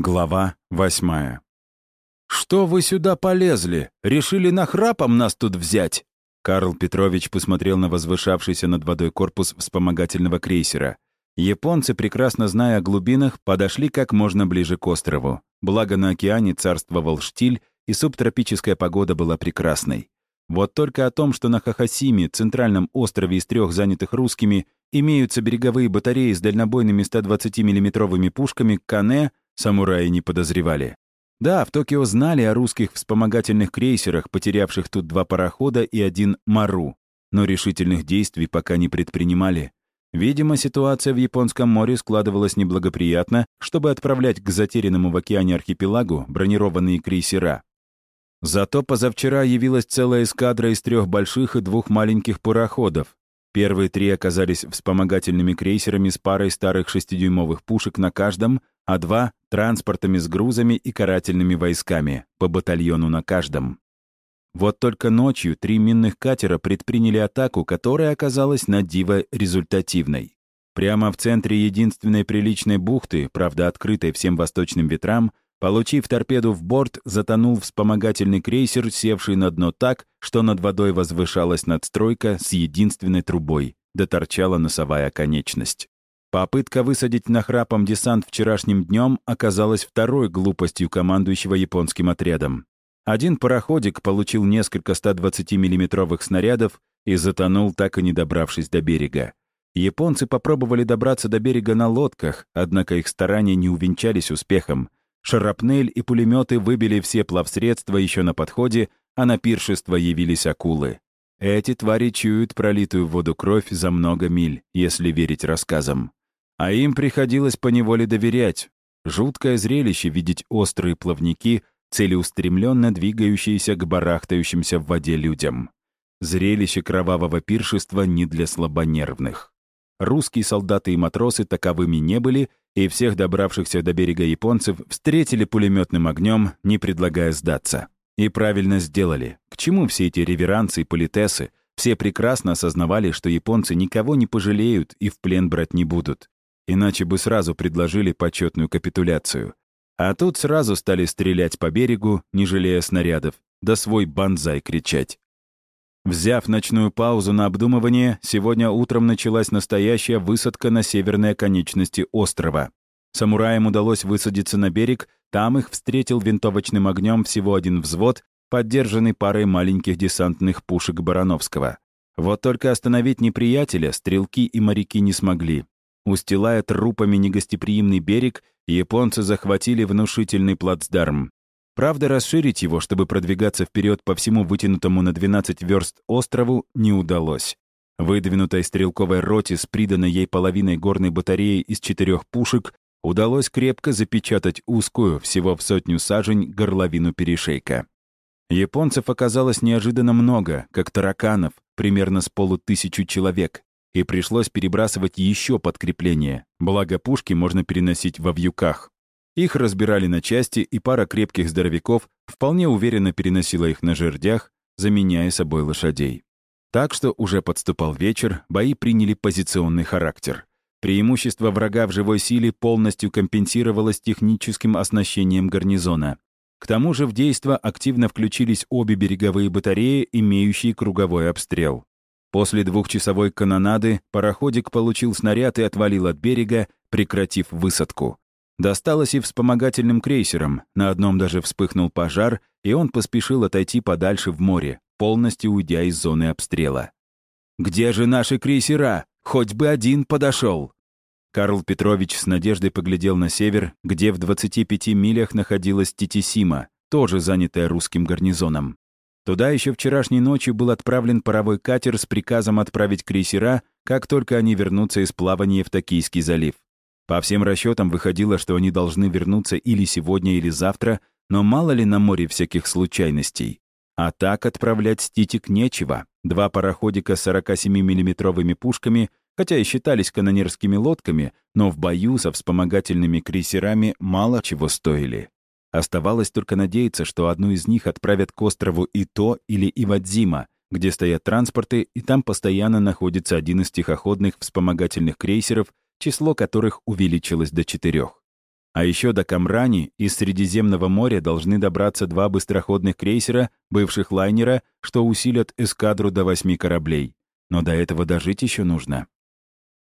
Глава восьмая. «Что вы сюда полезли? Решили нахрапом нас тут взять?» Карл Петрович посмотрел на возвышавшийся над водой корпус вспомогательного крейсера. Японцы, прекрасно зная о глубинах, подошли как можно ближе к острову. Благо на океане царствовал штиль, и субтропическая погода была прекрасной. Вот только о том, что на Хахасиме, центральном острове из трех занятых русскими, имеются береговые батареи с дальнобойными 120 миллиметровыми пушками «Кане», самураи не подозревали. Да, в Токио знали о русских вспомогательных крейсерах, потерявших тут два парохода и один «Мару», но решительных действий пока не предпринимали. Видимо, ситуация в Японском море складывалась неблагоприятно, чтобы отправлять к затерянному в океане архипелагу бронированные крейсера. Зато позавчера явилась целая эскадра из трех больших и двух маленьких пароходов. Первые три оказались вспомогательными крейсерами с парой старых шестидюймовых пушек на каждом, а два — транспортами с грузами и карательными войсками, по батальону на каждом. Вот только ночью три минных катера предприняли атаку, которая оказалась на диво результативной. Прямо в центре единственной приличной бухты, правда открытой всем восточным ветрам, получив торпеду в борт, затонул вспомогательный крейсер, севший на дно так, что над водой возвышалась надстройка с единственной трубой, доторчала носовая конечность. Попытка высадить нахрапом десант вчерашним днем оказалась второй глупостью командующего японским отрядом. Один пароходик получил несколько 120 миллиметровых снарядов и затонул, так и не добравшись до берега. Японцы попробовали добраться до берега на лодках, однако их старания не увенчались успехом. Шарапнель и пулеметы выбили все плавсредства еще на подходе, а на пиршество явились акулы. Эти твари чуют пролитую в воду кровь за много миль, если верить рассказам. А им приходилось поневоле доверять. Жуткое зрелище видеть острые плавники, целеустремленно двигающиеся к барахтающимся в воде людям. Зрелище кровавого пиршества не для слабонервных. Русские солдаты и матросы таковыми не были, и всех добравшихся до берега японцев встретили пулеметным огнем, не предлагая сдаться. И правильно сделали. К чему все эти реверансы и политесы? Все прекрасно осознавали, что японцы никого не пожалеют и в плен брать не будут иначе бы сразу предложили почетную капитуляцию. А тут сразу стали стрелять по берегу, не жалея снарядов, да свой банзай кричать. Взяв ночную паузу на обдумывание, сегодня утром началась настоящая высадка на северной оконечности острова. Самураям удалось высадиться на берег, там их встретил винтовочным огнем всего один взвод, поддержанный парой маленьких десантных пушек Барановского. Вот только остановить неприятеля стрелки и моряки не смогли. Устилая трупами негостеприимный берег, японцы захватили внушительный плацдарм. Правда, расширить его, чтобы продвигаться вперед по всему вытянутому на 12 верст острову, не удалось. Выдвинутой стрелковой роте с приданной ей половиной горной батареи из четырех пушек удалось крепко запечатать узкую, всего в сотню сажень, горловину перешейка. Японцев оказалось неожиданно много, как тараканов, примерно с полутысячу человек и пришлось перебрасывать еще подкрепление, благо пушки можно переносить во вьюках. Их разбирали на части, и пара крепких здоровяков вполне уверенно переносила их на жердях, заменяя собой лошадей. Так что уже подступал вечер, бои приняли позиционный характер. Преимущество врага в живой силе полностью компенсировалось техническим оснащением гарнизона. К тому же в действо активно включились обе береговые батареи, имеющие круговой обстрел. После двухчасовой канонады пароходик получил снаряд и отвалил от берега, прекратив высадку. Досталось и вспомогательным крейсерам, на одном даже вспыхнул пожар, и он поспешил отойти подальше в море, полностью уйдя из зоны обстрела. «Где же наши крейсера? Хоть бы один подошел!» Карл Петрович с надеждой поглядел на север, где в 25 милях находилась Титисима, тоже занятая русским гарнизоном. Туда еще вчерашней ночью был отправлен паровой катер с приказом отправить крейсера, как только они вернутся из плавания в Токийский залив. По всем расчетам выходило, что они должны вернуться или сегодня, или завтра, но мало ли на море всяких случайностей. А так отправлять ститик нечего. Два пароходика с 47 миллиметровыми пушками, хотя и считались канонерскими лодками, но в бою со вспомогательными крейсерами мало чего стоили. Оставалось только надеяться, что одну из них отправят к острову Ито или Ивадзима, где стоят транспорты, и там постоянно находится один из тихоходных вспомогательных крейсеров, число которых увеличилось до четырех. А еще до Камрани из Средиземного моря должны добраться два быстроходных крейсера, бывших лайнера, что усилят эскадру до восьми кораблей. Но до этого дожить еще нужно.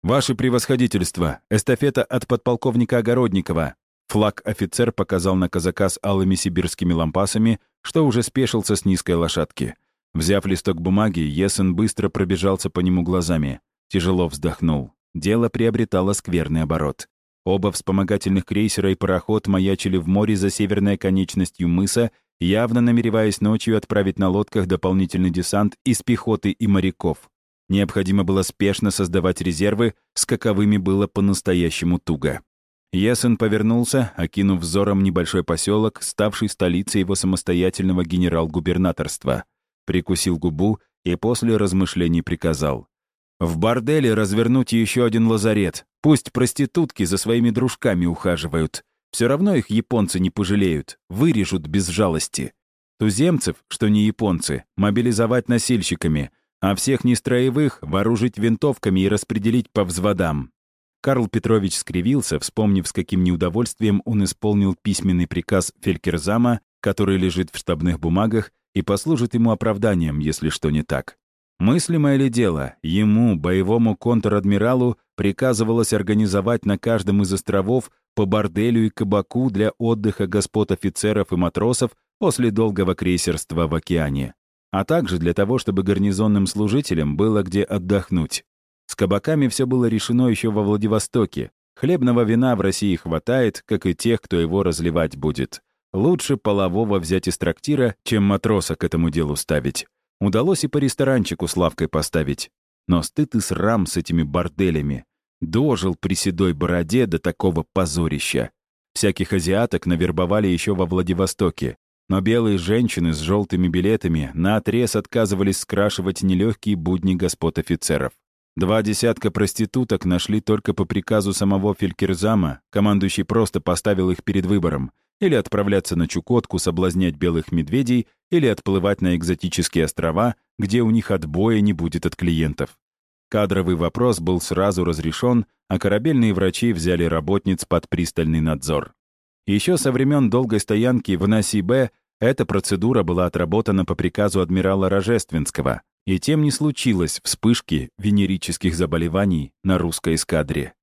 «Ваше превосходительство! Эстафета от подполковника Огородникова!» Флаг-офицер показал на казака с алыми сибирскими лампасами, что уже спешился с низкой лошадки. Взяв листок бумаги, Есен быстро пробежался по нему глазами. Тяжело вздохнул. Дело приобретало скверный оборот. Оба вспомогательных крейсера и пароход маячили в море за северной конечностью мыса, явно намереваясь ночью отправить на лодках дополнительный десант из пехоты и моряков. Необходимо было спешно создавать резервы, с каковыми было по-настоящему туго. Ясен повернулся, окинув взором небольшой поселок, ставший столицей его самостоятельного генерал-губернаторства. Прикусил губу и после размышлений приказал. «В борделе развернуть еще один лазарет. Пусть проститутки за своими дружками ухаживают. Все равно их японцы не пожалеют, вырежут без жалости. Туземцев, что не японцы, мобилизовать носильщиками, а всех нестроевых вооружить винтовками и распределить по взводам. Карл Петрович скривился, вспомнив, с каким неудовольствием он исполнил письменный приказ Фелькерзама, который лежит в штабных бумагах и послужит ему оправданием, если что не так. Мыслимое ли дело, ему, боевому контр-адмиралу, приказывалось организовать на каждом из островов по борделю и кабаку для отдыха господ офицеров и матросов после долгого крейсерства в океане, а также для того, чтобы гарнизонным служителям было где отдохнуть. Кабаками все было решено еще во Владивостоке. Хлебного вина в России хватает, как и тех, кто его разливать будет. Лучше полового взять из трактира, чем матроса к этому делу ставить. Удалось и по ресторанчику с лавкой поставить. Но стыд и срам с этими борделями. Дожил при седой бороде до такого позорища. Всяких азиаток навербовали еще во Владивостоке. Но белые женщины с желтыми билетами наотрез отказывались скрашивать нелегкие будни господ офицеров. Два десятка проституток нашли только по приказу самого Фелькерзама, командующий просто поставил их перед выбором или отправляться на Чукотку соблазнять белых медведей, или отплывать на экзотические острова, где у них отбоя не будет от клиентов. Кадровый вопрос был сразу разрешен, а корабельные врачи взяли работниц под пристальный надзор. Еще со времен долгой стоянки в Наси-Б эта процедура была отработана по приказу адмирала Рожественского, и тем не случилось вспышки венерических заболеваний на русской эскадре.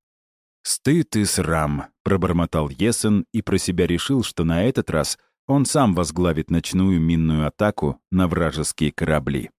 «Стыд и срам», — пробормотал Есен и про себя решил, что на этот раз он сам возглавит ночную минную атаку на вражеские корабли.